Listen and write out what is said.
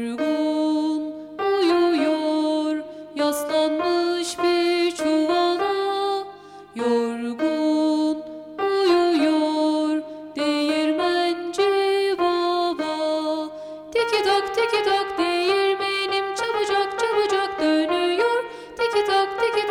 yorgun uyuyor. Yaslanmış bir çuvala yorgun uyuyor. Değirmenci baba tiki tak tiki tak değirmenim çabucak çabucak dönüyor. Tiki tak tiki tak